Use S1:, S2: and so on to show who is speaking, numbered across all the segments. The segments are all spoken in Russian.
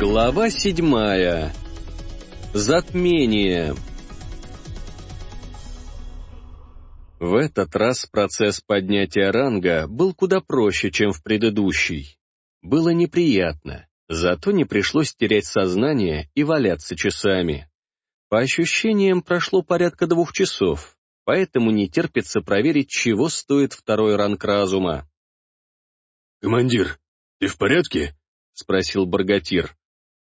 S1: Глава седьмая. Затмение. В этот раз процесс поднятия ранга был куда проще, чем в предыдущий. Было неприятно, зато не пришлось терять сознание и валяться часами. По ощущениям, прошло порядка двух часов, поэтому не терпится проверить, чего стоит второй ранг разума.
S2: «Командир, ты в порядке?»
S1: — спросил Баргатир.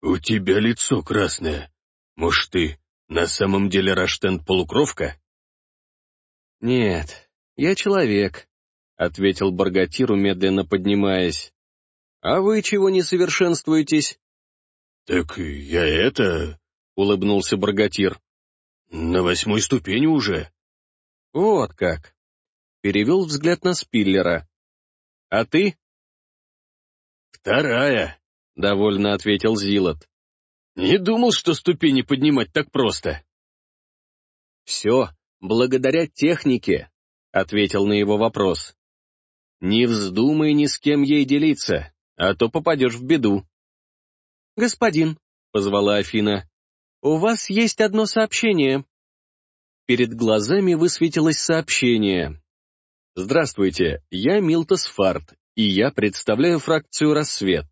S2: «У тебя лицо красное. Может, ты на самом деле Раштент-полукровка?»
S1: «Нет, я человек», — ответил Баргатиру, медленно поднимаясь. «А вы чего не совершенствуетесь?»
S2: «Так я это...»
S1: — улыбнулся Баргатир.
S2: «На восьмой ступени уже».
S1: «Вот как». Перевел взгляд на Спиллера. «А ты?»
S2: «Вторая», — довольно ответил Зилот. «Не думал, что ступени поднимать так просто».
S1: «Все, благодаря технике», — ответил на его вопрос. «Не вздумай ни с кем ей делиться, а то попадешь в беду». «Господин», — позвала Афина, — «у вас есть одно сообщение». Перед глазами высветилось сообщение. «Здравствуйте, я Милтос Фарт, и я представляю фракцию «Рассвет».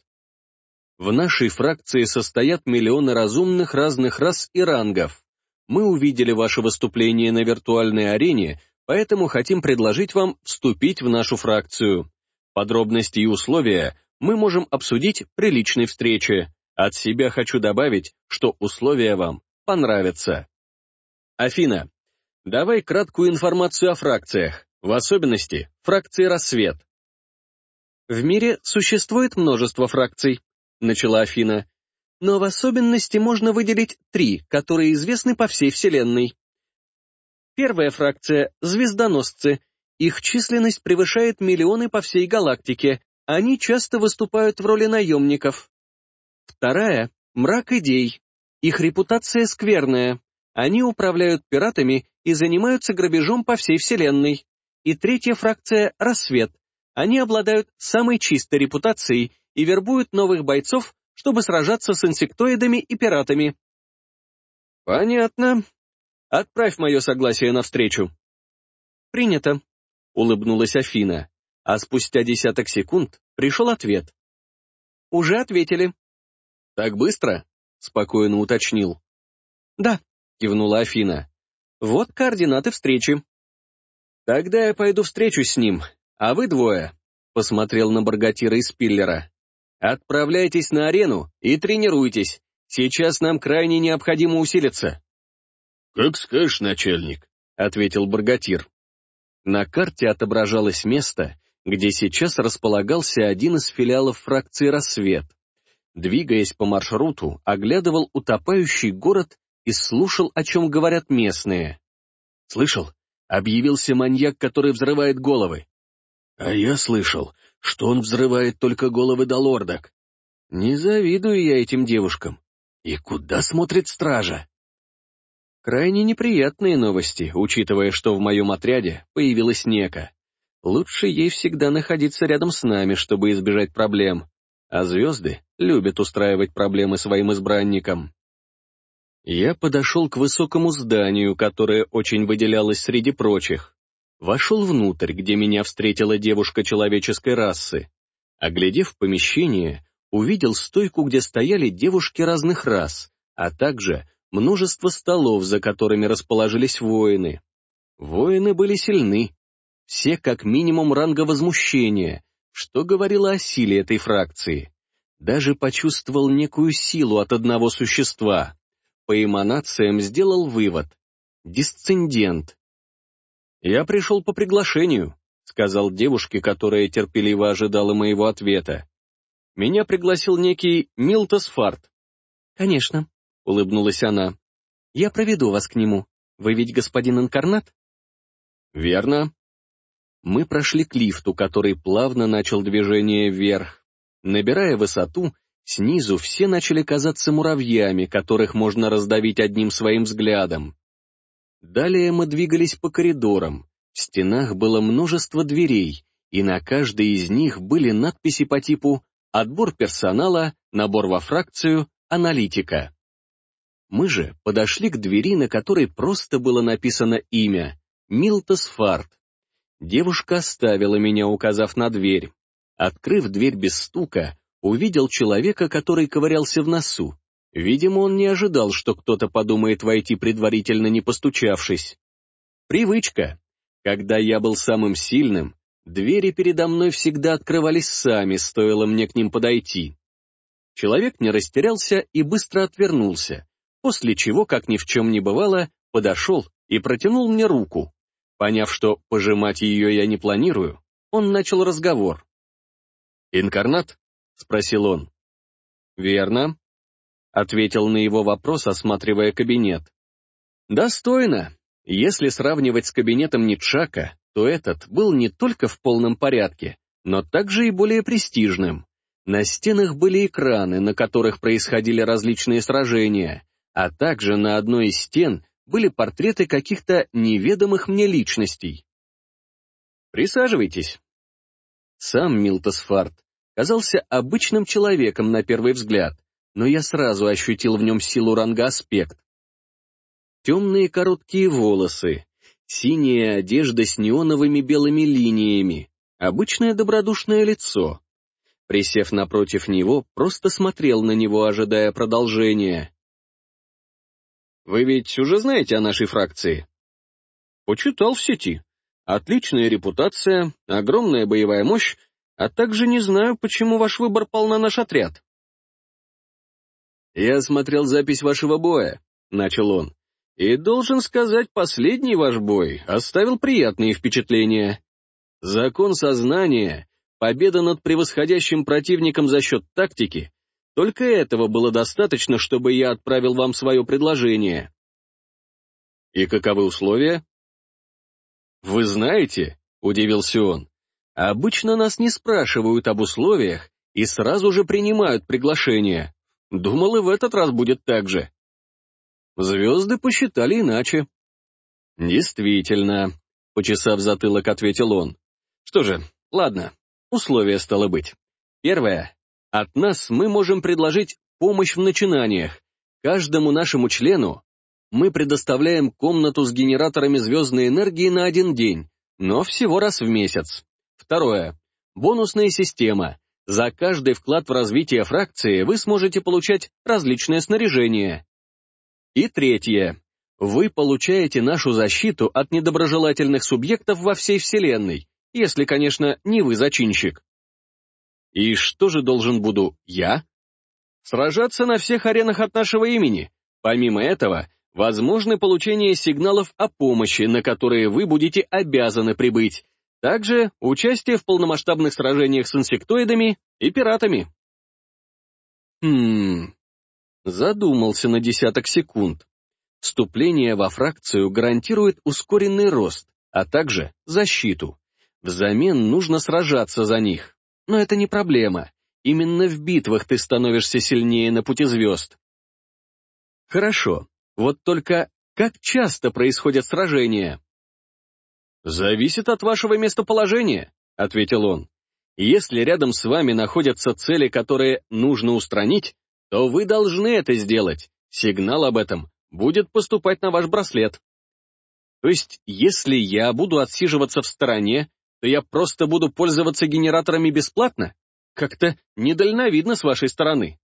S1: В нашей фракции состоят миллионы разумных разных рас и рангов. Мы увидели ваше выступление на виртуальной арене, поэтому хотим предложить вам вступить в нашу фракцию. Подробности и условия мы можем обсудить при личной встрече. От себя хочу добавить, что условия вам понравятся. Афина, давай краткую информацию о фракциях, в особенности фракции «Рассвет». В мире существует множество фракций, начала Афина. Но в особенности можно выделить три, которые известны по всей Вселенной. Первая фракция — звездоносцы. Их численность превышает миллионы по всей галактике. Они часто выступают в роли наемников. Вторая — мрак идей. Их репутация скверная. Они управляют пиратами и занимаются грабежом по всей Вселенной. И третья фракция — рассвет. Они обладают самой чистой репутацией и вербуют новых бойцов, чтобы сражаться с инсектоидами и пиратами. Понятно. Отправь мое согласие навстречу. Принято, улыбнулась Афина, а спустя десяток секунд пришел ответ. Уже ответили. Так быстро? Спокойно уточнил. Да, кивнула Афина. Вот координаты встречи. Тогда я пойду встречусь с ним, а вы двое, посмотрел на Баргатира и Спиллера. Отправляйтесь на арену и тренируйтесь. Сейчас нам крайне необходимо усилиться.
S2: «Как скажешь, начальник», — ответил Баргатир.
S1: На карте отображалось место, где сейчас располагался один из филиалов фракции «Рассвет». Двигаясь по маршруту, оглядывал утопающий город и слушал, о чем говорят местные. «Слышал? Объявился маньяк, который взрывает головы». «А я слышал, что он взрывает только головы до лордок. Не завидую я этим девушкам. И куда смотрит стража? Крайне неприятные новости, учитывая, что в моем отряде появилась Нека. Лучше ей всегда находиться рядом с нами, чтобы избежать проблем. А звезды любят устраивать проблемы своим избранникам. Я подошел к высокому зданию, которое очень выделялось среди прочих. Вошел внутрь, где меня встретила девушка человеческой расы. Оглядев помещение, увидел стойку, где стояли девушки разных рас, а также множество столов, за которыми расположились воины. Воины были сильны, все как минимум ранга возмущения, что говорило о силе этой фракции. Даже почувствовал некую силу от одного существа. По эманациям сделал вывод. Дисцендент, «Я пришел по приглашению», — сказал девушке, которая терпеливо ожидала моего ответа. «Меня пригласил некий Милтос Фарт». «Конечно», — улыбнулась она. «Я проведу вас к нему. Вы ведь господин Инкарнат?» «Верно». Мы прошли к лифту, который плавно начал движение вверх. Набирая высоту, снизу все начали казаться муравьями, которых можно раздавить одним своим взглядом. Далее мы двигались по коридорам. В стенах было множество дверей, и на каждой из них были надписи по типу отбор персонала, набор во фракцию, аналитика. Мы же подошли к двери, на которой просто было написано имя — Милтас Фарт. Девушка оставила меня, указав на дверь. Открыв дверь без стука, увидел человека, который ковырялся в носу. Видимо, он не ожидал, что кто-то подумает войти предварительно не постучавшись. Привычка. Когда я был самым сильным, двери передо мной всегда открывались сами, стоило мне к ним подойти. Человек не растерялся и быстро отвернулся, после чего, как ни в чем не бывало, подошел и протянул мне руку. Поняв, что пожимать ее я не планирую, он начал разговор. «Инкарнат?» — спросил он. «Верно», — ответил на его вопрос, осматривая кабинет. «Достойно. Если сравнивать с кабинетом Нитшака, то этот был не только в полном порядке, но также и более престижным. На стенах были экраны, на которых происходили различные сражения, а также на одной из стен были портреты каких-то неведомых мне личностей. «Присаживайтесь». Сам Милтосфарт казался обычным человеком на первый взгляд, но я сразу ощутил в нем силу ранга аспект. Темные короткие волосы, синяя одежда с неоновыми белыми линиями, обычное добродушное лицо. Присев напротив него, просто смотрел на него, ожидая продолжения. «Вы ведь уже знаете о нашей фракции?» «Почитал в сети. Отличная репутация, огромная боевая мощь, а также не знаю, почему ваш выбор пал на наш отряд». «Я смотрел запись вашего боя», — начал он, «и должен сказать, последний ваш бой оставил приятные впечатления. Закон сознания, победа над превосходящим противником за счет тактики, только этого было достаточно, чтобы я отправил вам свое предложение». «И каковы условия?» «Вы знаете», — удивился он, Обычно нас не спрашивают об условиях и сразу же принимают приглашение. Думал, и в этот раз будет так же. Звезды посчитали иначе. Действительно, почесав затылок, ответил он. Что же, ладно, условия стало быть. Первое. От нас мы можем предложить помощь в начинаниях. Каждому нашему члену мы предоставляем комнату с генераторами звездной энергии на один день, но всего раз в месяц. Второе. Бонусная система. За каждый вклад в развитие фракции вы сможете получать различное снаряжение. И третье. Вы получаете нашу защиту от недоброжелательных субъектов во всей Вселенной, если, конечно, не вы зачинщик. И что же должен буду я? Сражаться на всех аренах от нашего имени. Помимо этого, возможно получение сигналов о помощи, на которые вы будете обязаны прибыть, также участие в полномасштабных сражениях с инсектоидами и пиратами. Хм... Задумался на десяток секунд. Вступление во фракцию гарантирует ускоренный рост, а также защиту. Взамен нужно сражаться за них. Но это не проблема. Именно в битвах ты становишься сильнее на пути звезд. Хорошо. Вот только как часто происходят сражения? «Зависит от вашего местоположения», — ответил он. «Если рядом с вами находятся цели, которые нужно устранить, то вы должны это сделать. Сигнал об этом будет поступать на ваш браслет. То есть, если я буду отсиживаться в стороне, то я просто буду пользоваться генераторами бесплатно? Как-то недальновидно с вашей стороны.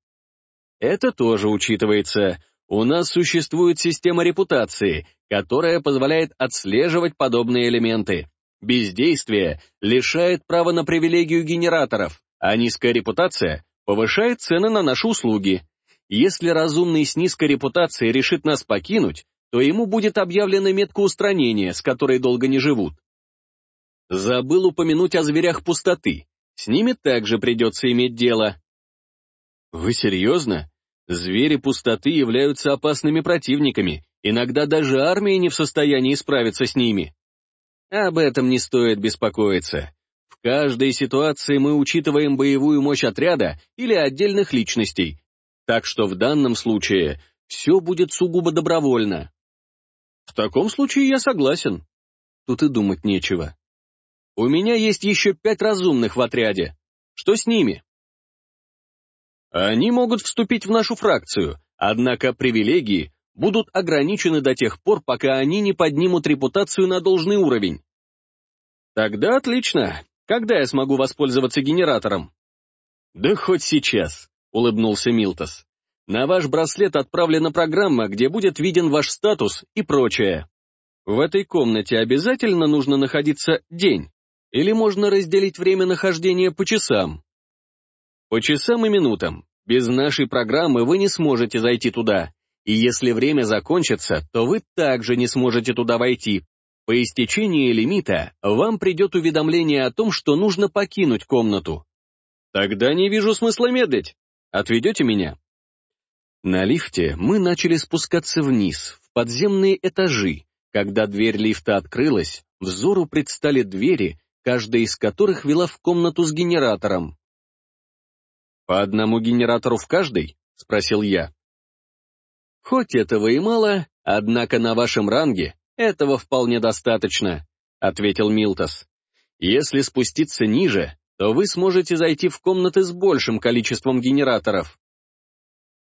S1: Это тоже учитывается. У нас существует система репутации, которая позволяет отслеживать подобные элементы. Бездействие лишает права на привилегию генераторов, а низкая репутация повышает цены на наши услуги. Если разумный с низкой репутацией решит нас покинуть, то ему будет объявлена метка устранения, с которой долго не живут. Забыл упомянуть о зверях пустоты. С ними также придется иметь дело. Вы серьезно? Звери пустоты являются опасными противниками, иногда даже армия не в состоянии справиться с ними. Об этом не стоит беспокоиться. В каждой ситуации мы учитываем боевую мощь отряда или отдельных личностей, так что в данном случае все будет сугубо добровольно. В таком случае я согласен. Тут и думать нечего. У меня есть еще пять разумных в отряде. Что с ними? Они могут вступить в нашу фракцию, однако привилегии будут ограничены до тех пор, пока они не поднимут репутацию на должный уровень. Тогда отлично. Когда я смогу воспользоваться генератором? Да хоть сейчас, улыбнулся Милтос. На ваш браслет отправлена программа, где будет виден ваш статус и прочее. В этой комнате обязательно нужно находиться день, или можно разделить время нахождения по часам? По часам и минутам. Без нашей программы вы не сможете зайти туда. И если время закончится, то вы также не сможете туда войти. По истечении лимита вам придет уведомление о том, что нужно покинуть комнату. Тогда не вижу смысла медлить. Отведете меня? На лифте мы начали спускаться вниз, в подземные этажи. Когда дверь лифта открылась, взору предстали двери, каждая из которых вела в комнату с генератором. «По одному генератору в каждой?» — спросил я. «Хоть этого и мало, однако на вашем ранге этого вполне достаточно», — ответил Милтос. «Если спуститься ниже, то вы сможете зайти в комнаты с большим количеством генераторов».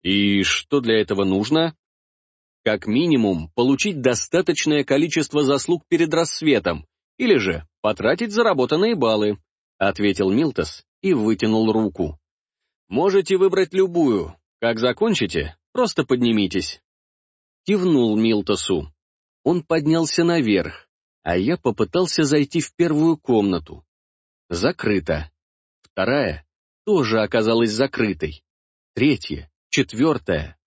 S1: «И что для этого нужно?» «Как минимум, получить достаточное количество заслуг перед рассветом, или же потратить заработанные баллы», — ответил Милтос и вытянул руку. «Можете выбрать любую. Как закончите, просто поднимитесь». Кивнул Милтосу. Он поднялся наверх, а я попытался зайти в первую комнату. Закрыто. Вторая тоже оказалась закрытой. Третья, четвертая.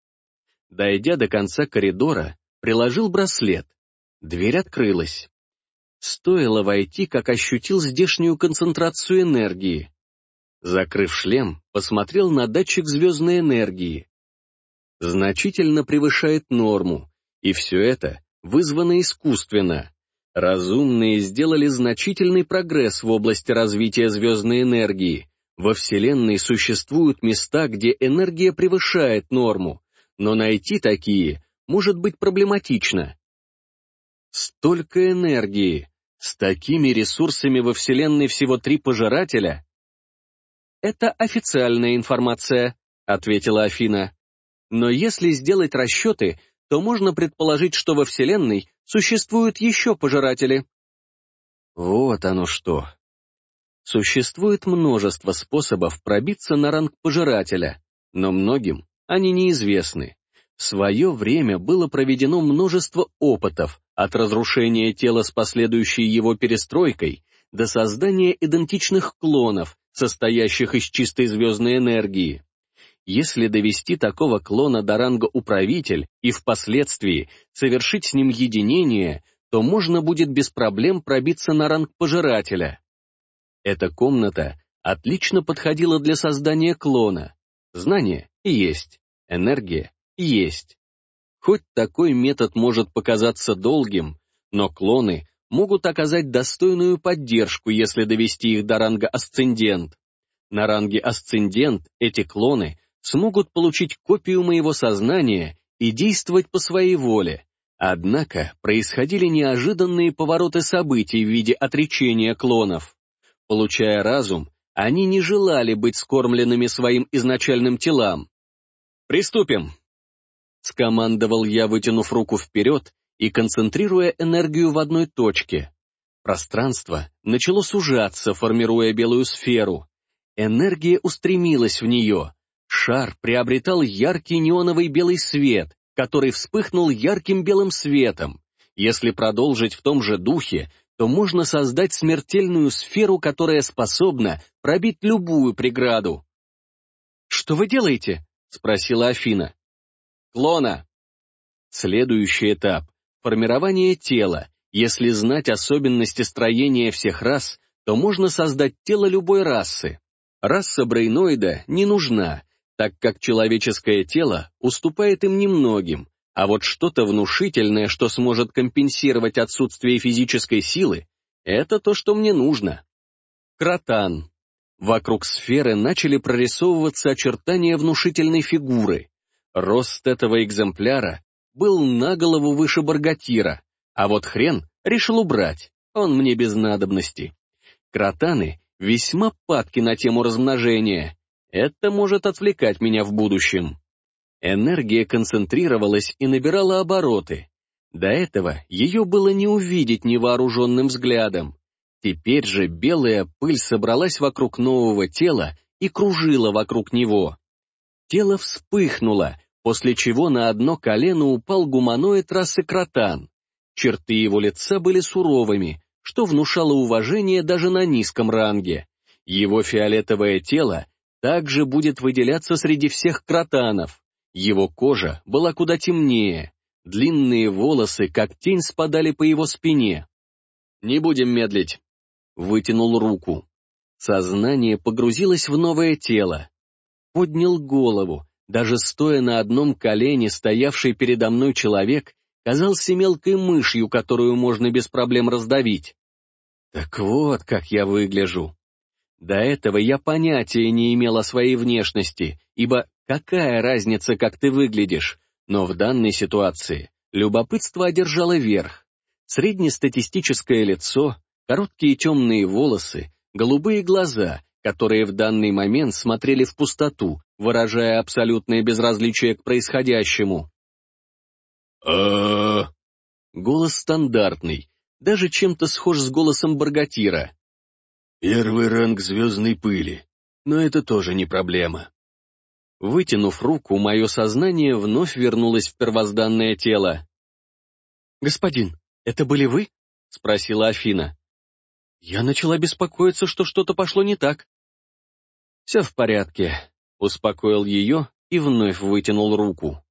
S1: Дойдя до конца коридора, приложил браслет. Дверь открылась. Стоило войти, как ощутил здешнюю концентрацию энергии. Закрыв шлем, посмотрел на датчик звездной энергии. Значительно превышает норму, и все это вызвано искусственно. Разумные сделали значительный прогресс в области развития звездной энергии. Во Вселенной существуют места, где энергия превышает норму, но найти такие может быть проблематично. Столько энергии, с такими ресурсами во Вселенной всего три пожирателя? Это официальная информация, ответила Афина. Но если сделать расчеты, то можно предположить, что во Вселенной существуют еще пожиратели. Вот оно что. Существует множество способов пробиться на ранг пожирателя, но многим они неизвестны. В свое время было проведено множество опытов, от разрушения тела с последующей его перестройкой до создания идентичных клонов, состоящих из чистой звездной энергии. Если довести такого клона до ранга управитель и впоследствии совершить с ним единение, то можно будет без проблем пробиться на ранг пожирателя. Эта комната отлично подходила для создания клона. Знание есть, энергия есть. Хоть такой метод может показаться долгим, но клоны могут оказать достойную поддержку, если довести их до ранга асцендент. На ранге асцендент эти клоны смогут получить копию моего сознания и действовать по своей воле. Однако происходили неожиданные повороты событий в виде отречения клонов. Получая разум, они не желали быть скормленными своим изначальным телам. «Приступим!» Скомандовал я, вытянув руку вперед и концентрируя энергию в одной точке. Пространство начало сужаться, формируя белую сферу. Энергия устремилась в нее, Шар приобретал яркий неоновый белый свет, который вспыхнул ярким белым светом. Если продолжить в том же духе, то можно создать смертельную сферу, которая способна пробить любую преграду. «Что вы делаете?» — спросила Афина. «Клона». Следующий этап — формирование тела. Если знать особенности строения всех рас, то можно создать тело любой расы. Раса брейноида не нужна, так как человеческое тело уступает им немногим, а вот что-то внушительное, что сможет компенсировать отсутствие физической силы, это то, что мне нужно. Кротан. Вокруг сферы начали прорисовываться очертания внушительной фигуры. Рост этого экземпляра был на голову выше Баргатира, а вот хрен решил убрать, он мне без надобности. Кротаны весьма падки на тему размножения, Это может отвлекать меня в будущем. Энергия концентрировалась и набирала обороты. До этого ее было не увидеть невооруженным взглядом. Теперь же белая пыль собралась вокруг нового тела и кружила вокруг него. Тело вспыхнуло, после чего на одно колено упал гуманоид расы кротан. Черты его лица были суровыми, что внушало уважение даже на низком ранге. Его фиолетовое тело также будет выделяться среди всех кротанов. Его кожа была куда темнее, длинные волосы, как тень, спадали по его спине. «Не будем медлить», — вытянул руку. Сознание погрузилось в новое тело. Поднял голову, даже стоя на одном колене, стоявший передо мной человек казался мелкой мышью, которую можно без проблем раздавить. Так вот, как я выгляжу. До этого я понятия не имел о своей внешности, ибо какая разница, как ты выглядишь, но в данной ситуации любопытство одержало верх. Среднестатистическое лицо, короткие темные волосы, голубые глаза, которые в данный момент смотрели в пустоту, выражая абсолютное безразличие к происходящему.
S2: а
S1: Голос стандартный, даже чем-то схож с голосом Баргатира.
S2: «Первый ранг звездной пыли, но это тоже не проблема».
S1: Вытянув руку, мое сознание вновь вернулось в первозданное тело. «Господин, это были вы?» — спросила Афина. Я начала беспокоиться, что что-то пошло не так. «Все в порядке», — успокоил ее и вновь вытянул руку.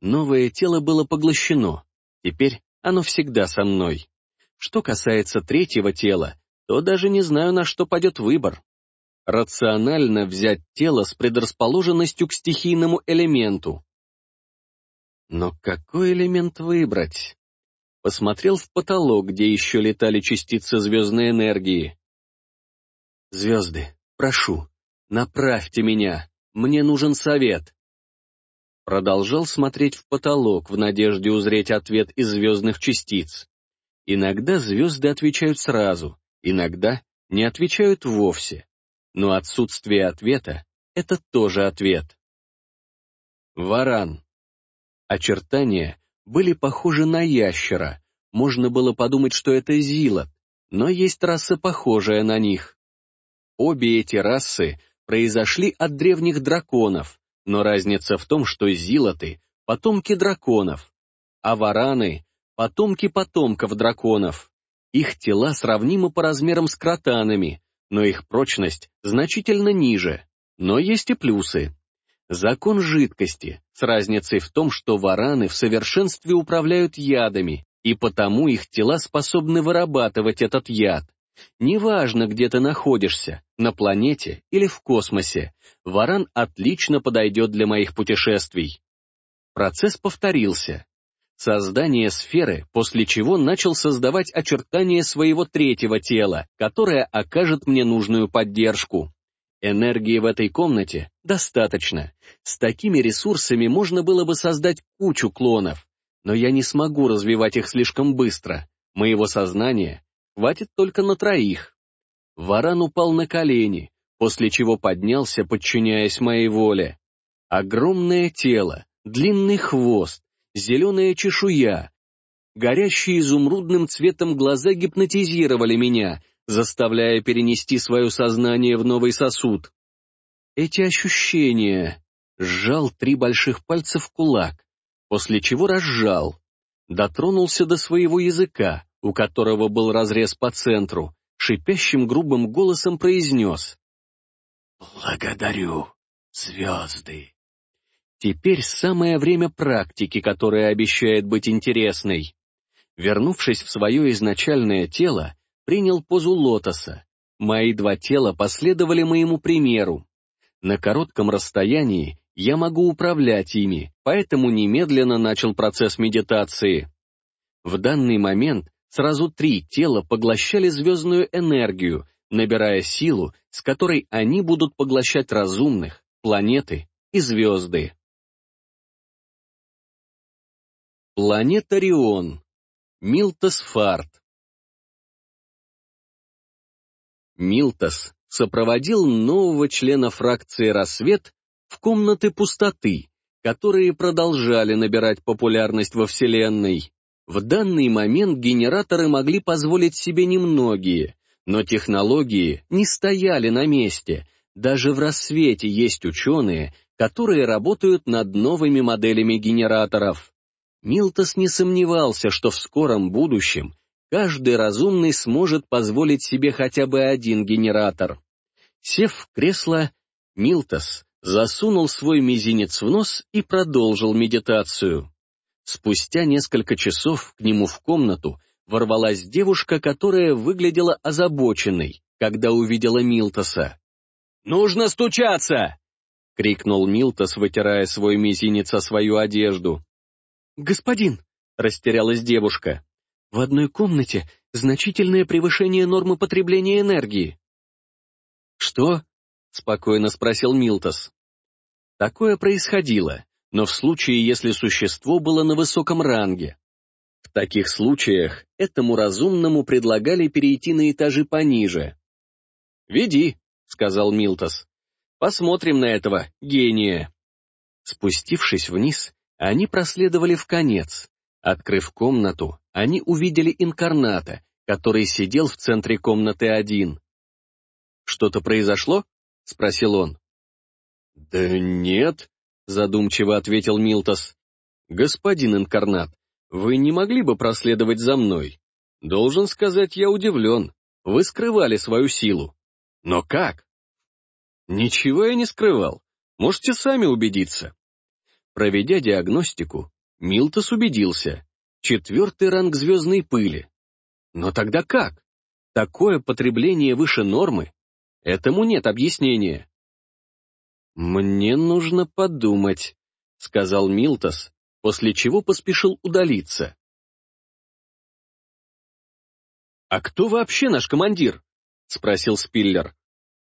S1: Новое тело было поглощено, теперь оно всегда со мной. Что касается третьего тела, то даже не знаю, на что пойдет выбор. Рационально взять тело с предрасположенностью к стихийному элементу. Но какой элемент выбрать? Посмотрел в потолок, где еще летали частицы звездной энергии. Звезды, прошу, «Направьте меня! Мне нужен совет!» Продолжал смотреть в потолок в надежде узреть ответ из звездных частиц. Иногда звезды отвечают сразу, иногда не отвечают вовсе. Но отсутствие ответа — это тоже ответ. Варан. Очертания были похожи на ящера. Можно было подумать, что это зилот, но есть раса, похожая на них. Обе эти расы произошли от древних драконов, но разница в том, что зилоты — потомки драконов, а вараны — потомки потомков драконов. Их тела сравнимы по размерам с кротанами, но их прочность значительно ниже. Но есть и плюсы. Закон жидкости, с разницей в том, что вараны в совершенстве управляют ядами, и потому их тела способны вырабатывать этот яд. Неважно, где ты находишься, на планете или в космосе, варан отлично подойдет для моих путешествий. Процесс повторился. Создание сферы, после чего начал создавать очертания своего третьего тела, которое окажет мне нужную поддержку. Энергии в этой комнате достаточно. С такими ресурсами можно было бы создать кучу клонов. Но я не смогу развивать их слишком быстро. Моего сознания хватит только на троих. Варан упал на колени, после чего поднялся, подчиняясь моей воле. Огромное тело, длинный хвост, зеленая чешуя, горящие изумрудным цветом глаза гипнотизировали меня, заставляя перенести свое сознание в новый сосуд. Эти ощущения... Сжал три больших пальца в кулак, после чего разжал. Дотронулся до своего языка, у которого был разрез по центру, шипящим грубым голосом произнес. «Благодарю, звезды». Теперь самое время практики, которая обещает быть интересной. Вернувшись в свое изначальное тело, принял позу лотоса. Мои два тела последовали моему примеру. На коротком расстоянии я могу управлять ими, поэтому немедленно начал процесс медитации. В данный момент Сразу три тела поглощали звездную энергию, набирая силу, с которой они будут поглощать разумных, планеты и звезды. Планета Рион. Милтос Фарт. Милтос сопроводил нового члена фракции «Рассвет» в комнаты пустоты, которые продолжали набирать популярность во Вселенной. В данный момент генераторы могли позволить себе немногие, но технологии не стояли на месте. Даже в рассвете есть ученые, которые работают над новыми моделями генераторов. Милтос не сомневался, что в скором будущем каждый разумный сможет позволить себе хотя бы один генератор. Сев в кресло, Милтос засунул свой мизинец в нос и продолжил медитацию. Спустя несколько часов к нему в комнату ворвалась девушка, которая выглядела озабоченной, когда увидела Милтоса. «Нужно стучаться!» — крикнул Милтос, вытирая свой мизинец о свою одежду. «Господин!» — растерялась девушка. «В одной комнате значительное превышение нормы потребления энергии». «Что?» — спокойно спросил Милтос. Такое происходило, но в случае, если существо было на высоком ранге. В таких случаях этому разумному предлагали перейти на этажи пониже. «Веди», — сказал Милтос. «Посмотрим на этого гения». Спустившись вниз, они проследовали в конец. Открыв комнату, они увидели инкарната, который сидел в центре комнаты один. «Что-то произошло?» — спросил он. «Да нет», — задумчиво ответил Милтос. «Господин инкарнат, вы не могли бы проследовать за мной? Должен сказать, я удивлен. Вы скрывали свою силу. Но как?» «Ничего я не скрывал. Можете сами убедиться». Проведя диагностику, Милтос убедился. Четвертый ранг звездной пыли. Но тогда как? Такое потребление выше нормы? Этому нет объяснения. «Мне нужно подумать», — сказал Милтос, после чего поспешил удалиться. «А кто вообще наш командир?» — спросил Спиллер.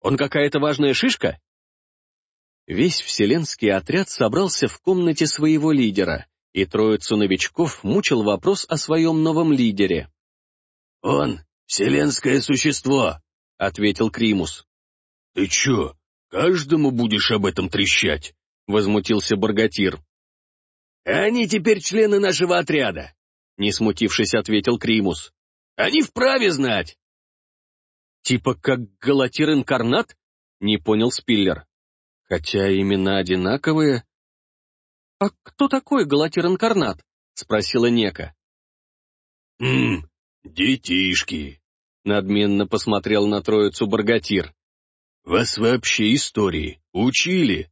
S1: «Он какая-то важная шишка?» Весь вселенский отряд собрался в комнате своего лидера, и троицу новичков мучил вопрос о своем новом лидере.
S2: «Он — вселенское существо», — ответил Кримус. «Ты чё, каждому будешь об этом трещать?» — возмутился Баргатир.
S3: «Они теперь члены нашего отряда», — не смутившись, ответил Кримус. «Они вправе знать».
S1: «Типа как Галатир-инкарнат?» — не понял Спиллер. Хотя имена одинаковые. «А кто такой Галатир-инкарнат?» — спросила Нека.
S2: «Хм, детишки», —
S1: надменно посмотрел на троицу Баргатир.
S2: «Вас вообще истории учили?»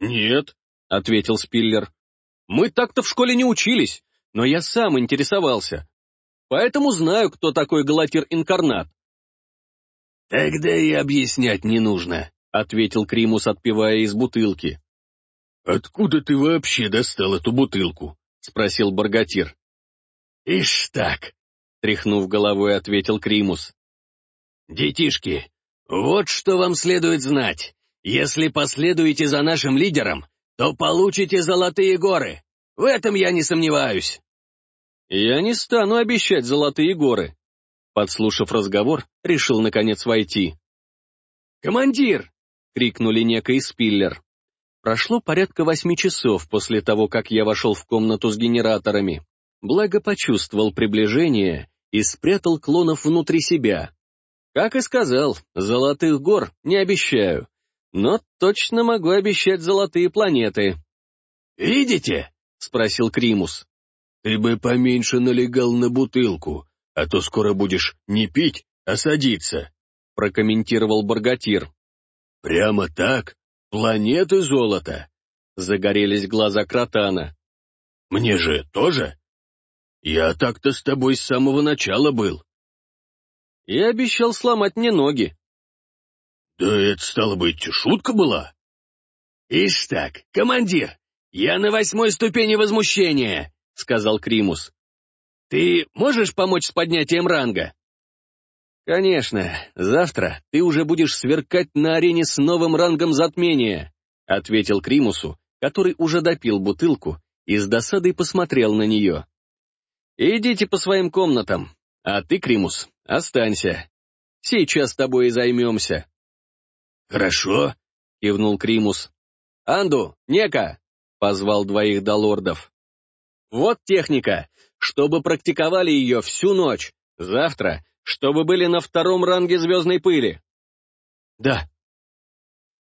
S1: «Нет», — ответил Спиллер. «Мы так-то в школе не учились, но я сам интересовался. Поэтому знаю, кто такой Галатир-инкарнат».
S3: «Тогда и объяснять не нужно», — ответил Кримус, отпивая из бутылки.
S2: «Откуда ты вообще достал эту бутылку?» — спросил Баргатир.
S3: «Ишь так», —
S1: тряхнув головой, ответил Кримус.
S3: «Детишки, вот что вам следует знать. Если последуете за нашим лидером, то получите золотые горы. В этом я не сомневаюсь».
S1: «Я не стану обещать золотые горы», — подслушав разговор, решил наконец войти.
S3: «Командир!» — крикнули Нека и Спиллер.
S1: Прошло порядка восьми часов после того, как я вошел в комнату с генераторами. Благо почувствовал приближение и спрятал клонов внутри себя. Как и сказал, золотых гор не обещаю, но точно могу обещать золотые планеты.
S3: «Видите?» — спросил Кримус.
S2: «Ты бы поменьше налегал на бутылку, а то скоро будешь не пить, а садиться», — прокомментировал Баргатир. «Прямо так? Планеты золота?» Загорелись глаза Кротана. «Мне же тоже? Я так-то с тобой с самого начала был».
S1: «И обещал сломать мне ноги».
S2: «Да это, стало быть, шутка была?»
S3: «Ишь так, командир, я на восьмой ступени возмущения», — сказал Кримус. «Ты можешь помочь с поднятием ранга?»
S1: «Конечно, завтра ты уже будешь сверкать на арене с новым рангом затмения», ответил Кримусу, который уже допил бутылку и с досадой посмотрел на нее. «Идите по своим комнатам, а ты, Кримус, останься. Сейчас тобой и займемся».
S2: «Хорошо», — кивнул Кримус.
S1: «Анду, Нека!» — позвал двоих долордов. «Вот техника, чтобы практиковали ее всю ночь. Завтра, чтобы были на втором ранге звездной пыли».
S2: «Да».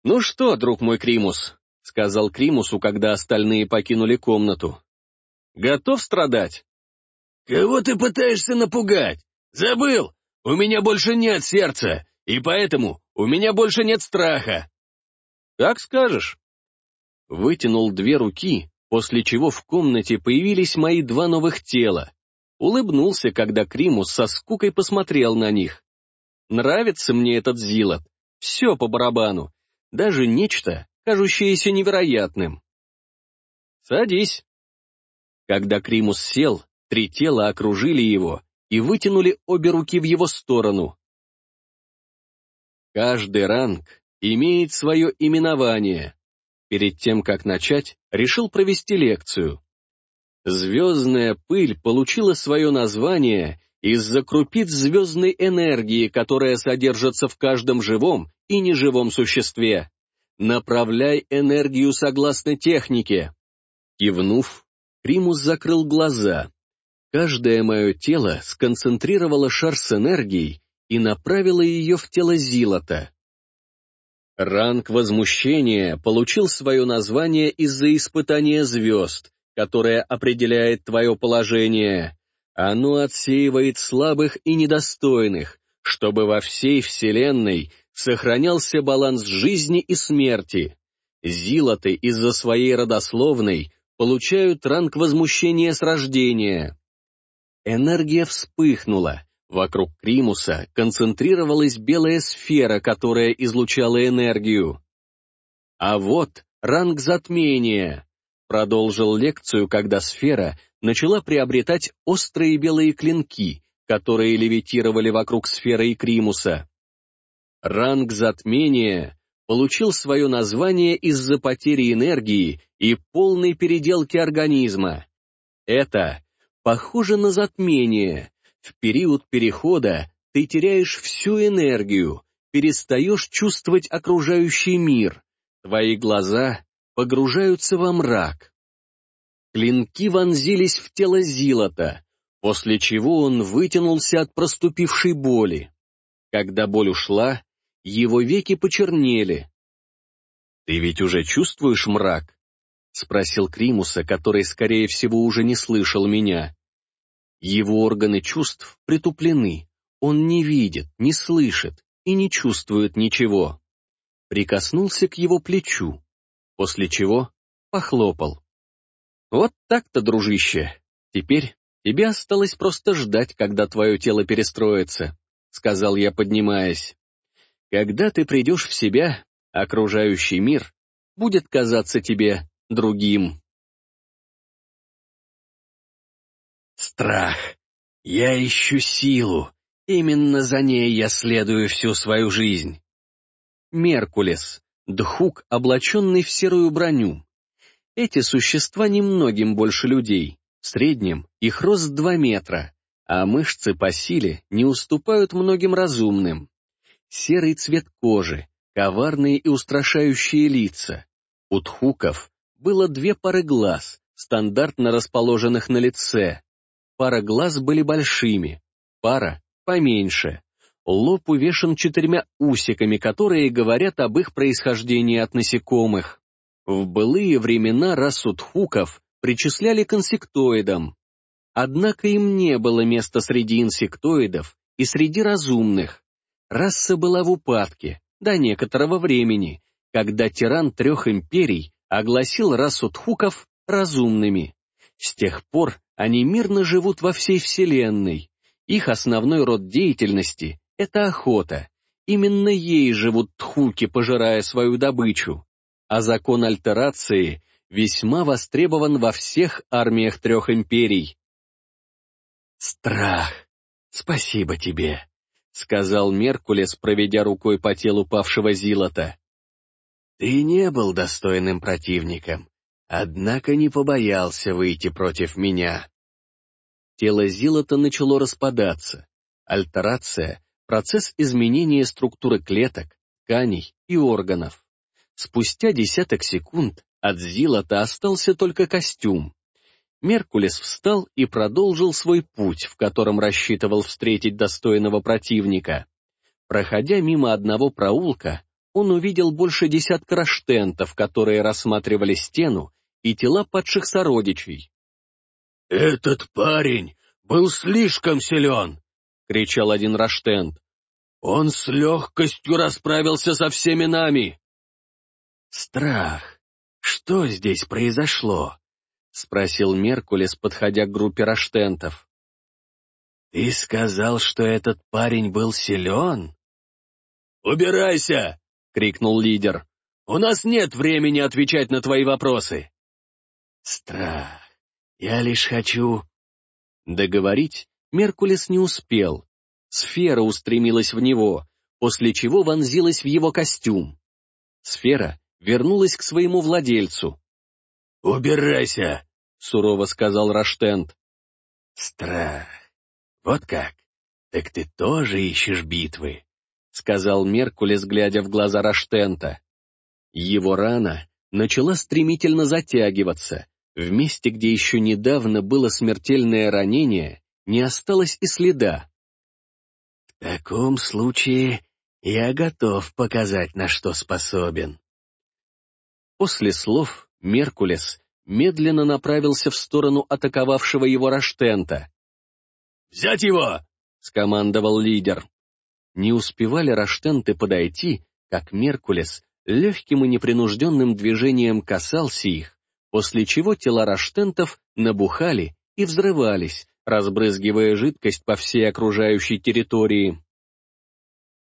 S1: «Ну что, друг мой Кримус», — сказал Кримусу, когда остальные покинули комнату. «Готов страдать?»
S2: «Кого ты пытаешься напугать? Забыл? У меня больше нет сердца, и поэтому у меня больше нет страха».
S1: «Как скажешь». Вытянул две руки, после чего в комнате появились мои два новых тела. Улыбнулся, когда Кримус со скукой посмотрел на них. Нравится мне этот Зилот. Все по барабану. Даже нечто, кажущееся невероятным. «Садись». Когда Кримус сел, три тела окружили его и вытянули обе руки в его сторону. Каждый ранг имеет свое именование. Перед тем, как начать, решил провести лекцию. Звездная пыль получила свое название из-за крупиц звездной энергии, которая содержится в каждом живом и неживом существе. Направляй энергию согласно технике. Кивнув, Примус закрыл глаза. Каждое мое тело сконцентрировало шар с энергией и направило ее в тело Зилота. Ранг возмущения получил свое название из-за испытания звезд, которое определяет твое положение. Оно отсеивает слабых и недостойных, чтобы во всей Вселенной сохранялся баланс жизни и смерти. Зилоты из-за своей родословной получают ранг возмущения с рождения. Энергия вспыхнула, Вокруг Кримуса концентрировалась белая сфера, которая излучала энергию. А вот ранг затмения. Продолжил лекцию, когда сфера начала приобретать острые белые клинки, которые левитировали вокруг сферы и Кримуса. Ранг затмения получил свое название из-за потери энергии и полной переделки организма. Это похоже на затмение, в период перехода ты теряешь всю энергию, перестаешь чувствовать окружающий мир, твои глаза погружаются во мрак. Клинки вонзились в тело Зилота, после чего он вытянулся от проступившей боли. Когда боль ушла, его веки почернели. «Ты ведь уже чувствуешь мрак?» — спросил Кримуса, который, скорее всего, уже не слышал меня. Его органы чувств притуплены, он не видит, не слышит и не чувствует ничего. Прикоснулся к его плечу, после чего похлопал. Вот так-то, дружище. Теперь тебе осталось просто ждать, когда твое тело перестроится, сказал я, поднимаясь. Когда ты придешь в себя, окружающий мир будет казаться тебе другим. Страх. Я ищу силу. Именно за ней я следую всю свою жизнь. Меркулес. Дхук, облаченный в серую броню. Эти существа немногим больше людей. В среднем их рост два метра, а мышцы по силе не уступают многим разумным. Серый цвет кожи, коварные и устрашающие лица. У дхуков было две пары глаз, стандартно расположенных на лице, Пара глаз были большими, пара — поменьше. Лоб увешан четырьмя усиками, которые говорят об их происхождении от насекомых. В былые времена расу тхуков причисляли к инсектоидам. Однако им не было места среди инсектоидов и среди разумных. Раса была в упадке до некоторого времени, когда тиран трех империй огласил расу тхуков разумными. С тех пор они мирно живут во всей Вселенной. Их основной род деятельности — это охота. Именно ей живут тхуки, пожирая свою добычу. А закон альтерации весьма востребован во всех армиях трех империй. «Страх! Спасибо тебе!» — сказал Меркулес, проведя рукой по телу павшего Зилота. «Ты не был достойным противником, однако не побоялся выйти против меня. Тело Зилота начало распадаться. Альтерация процесс изменения структуры клеток, тканей и органов. Спустя десяток секунд от Зилота остался только костюм. Меркулес встал и продолжил свой путь, в котором рассчитывал встретить достойного противника. Проходя мимо одного проулка, он увидел больше десятка раштентов, которые рассматривали стену и тела падших сородичей.
S2: «Этот парень был слишком силен!» — кричал один раштент. «Он с легкостью расправился со всеми нами!»
S1: «Страх! Что здесь произошло?» — спросил Меркулес, подходя к группе раштентов. «Ты сказал, что этот парень был силен?»
S2: «Убирайся!» — крикнул лидер. «У нас нет времени отвечать на твои вопросы!»
S1: «Страх! Я лишь хочу...» Договорить Меркулес не успел. Сфера устремилась в него, после чего вонзилась в его костюм. Сфера вернулась к своему владельцу.
S2: «Убирайся!» — сурово сказал Раштент.
S1: «Страх! Вот как? Так ты тоже ищешь битвы?» — сказал Меркулес, глядя в глаза Раштента. Его рана начала стремительно затягиваться, в месте, где еще недавно было смертельное ранение, не осталось и следа. «В таком случае я готов показать, на что способен». После слов Меркулес медленно направился в сторону атаковавшего его Раштента.
S2: «Взять его!» — скомандовал лидер.
S1: Не успевали Раштенты подойти, как Меркулес легким и непринужденным движением касался их, после чего тела раштентов набухали и взрывались, разбрызгивая жидкость по всей окружающей территории.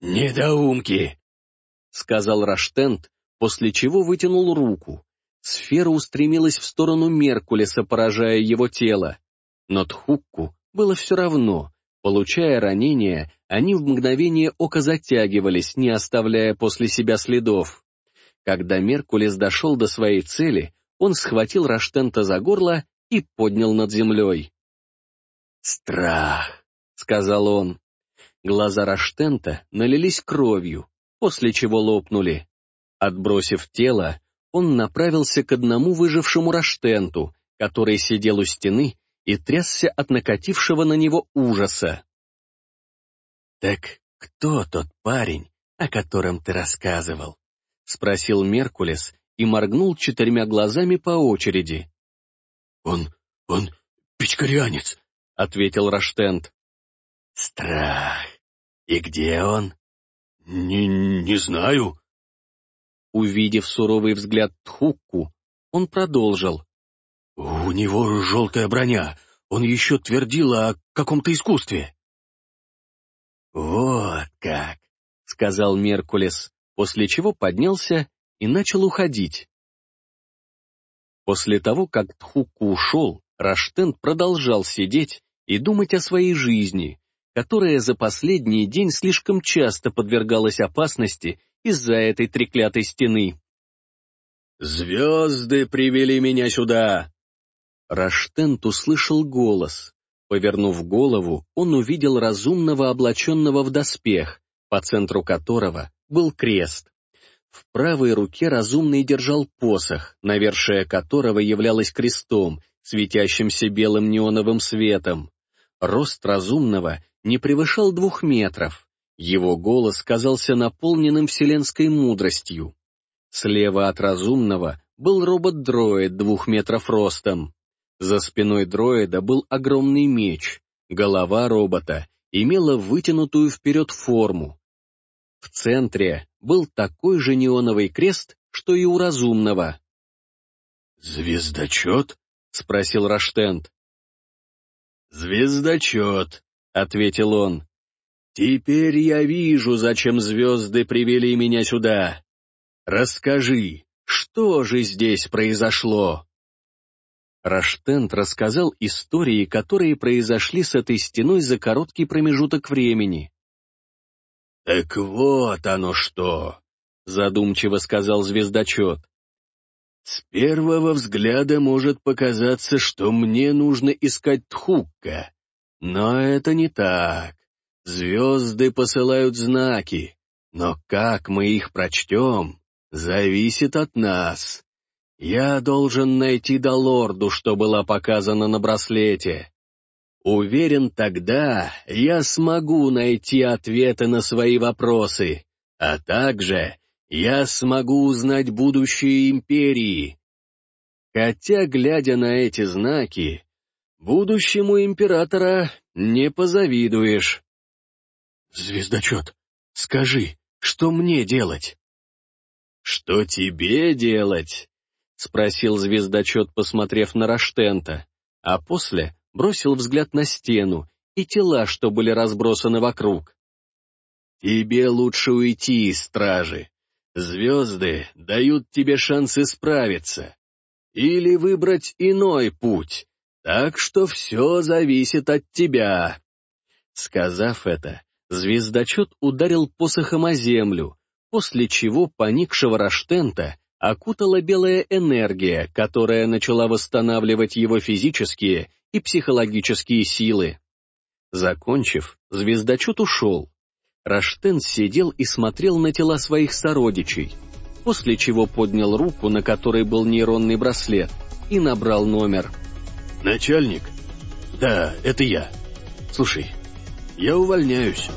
S2: «Недоумки!» — сказал Раштент, после чего вытянул руку. Сфера устремилась в сторону Меркулеса, поражая его тело.
S1: Но Тхукку было все равно. Получая ранения, они в мгновение ока затягивались, не оставляя после себя следов. Когда Меркулес дошел до своей цели, он схватил Раштента за горло и поднял над землей. «Страх», — сказал он. Глаза Раштента налились кровью, после чего лопнули. Отбросив тело, он направился к одному выжившему Раштенту, который сидел у стены и трясся от накатившего на него ужаса. «Так кто тот парень, о котором ты рассказывал?» — спросил Меркулес, и моргнул четырьмя глазами по очереди.
S2: «Он... он печкарянец», — ответил Раштент.
S1: «Страх. И где он?»
S2: «Не... не знаю».
S1: Увидев суровый взгляд Тхукку, он продолжил.
S2: «У него желтая броня. Он еще твердил о каком-то искусстве».
S1: «Вот как», — сказал Меркулес, после чего поднялся и начал уходить. После того, как Тхуку ушел, Раштент продолжал сидеть и думать о своей жизни, которая за последний день слишком часто подвергалась опасности из-за этой треклятой стены.
S2: «Звезды привели меня сюда!»
S1: Раштент услышал голос. Повернув голову, он увидел разумного, облаченного в доспех, по центру которого был крест. В правой руке разумный держал посох, навершие которого являлось крестом, светящимся белым неоновым светом. Рост разумного не превышал двух метров. Его голос казался наполненным вселенской мудростью. Слева от разумного был робот-дроид двух метров ростом. За спиной дроида был огромный меч. Голова робота имела вытянутую вперед форму, в центре был такой же неоновый крест, что и у разумного.
S2: «Звездочет?» — спросил Раштент.
S1: «Звездочет», — ответил он. «Теперь я вижу, зачем звезды привели меня сюда. Расскажи, что же здесь произошло?» Раштент рассказал истории, которые произошли с этой стеной за короткий промежуток времени.
S2: «Так вот оно что!» — задумчиво сказал звездочет.
S1: «С первого взгляда может показаться, что мне нужно искать Тхукка. Но это не так.
S2: Звезды посылают знаки, но как мы их прочтем, зависит от нас. Я должен найти Долорду, что была показана на браслете. Уверен, тогда я смогу найти ответы на свои вопросы, а также я смогу узнать будущее империи. Хотя, глядя на эти знаки, будущему императора не позавидуешь. «Звездочет, скажи, что мне делать?» «Что тебе делать?» — спросил звездочет, посмотрев на Раштента, а после бросил взгляд на стену и тела, что были разбросаны вокруг. «Тебе лучше уйти из стражи. Звезды дают тебе шанс исправиться. Или выбрать иной путь, так что все зависит от тебя». Сказав это, звездочет ударил посохом о землю, после чего поникшего Раштента окутала белая энергия, которая начала восстанавливать его физические и психологические силы. Закончив, звездочет ушел. Раштен сидел и смотрел на тела своих сородичей, после чего поднял руку, на которой был нейронный браслет, и набрал номер. «Начальник?» «Да, это я. Слушай, я увольняюсь».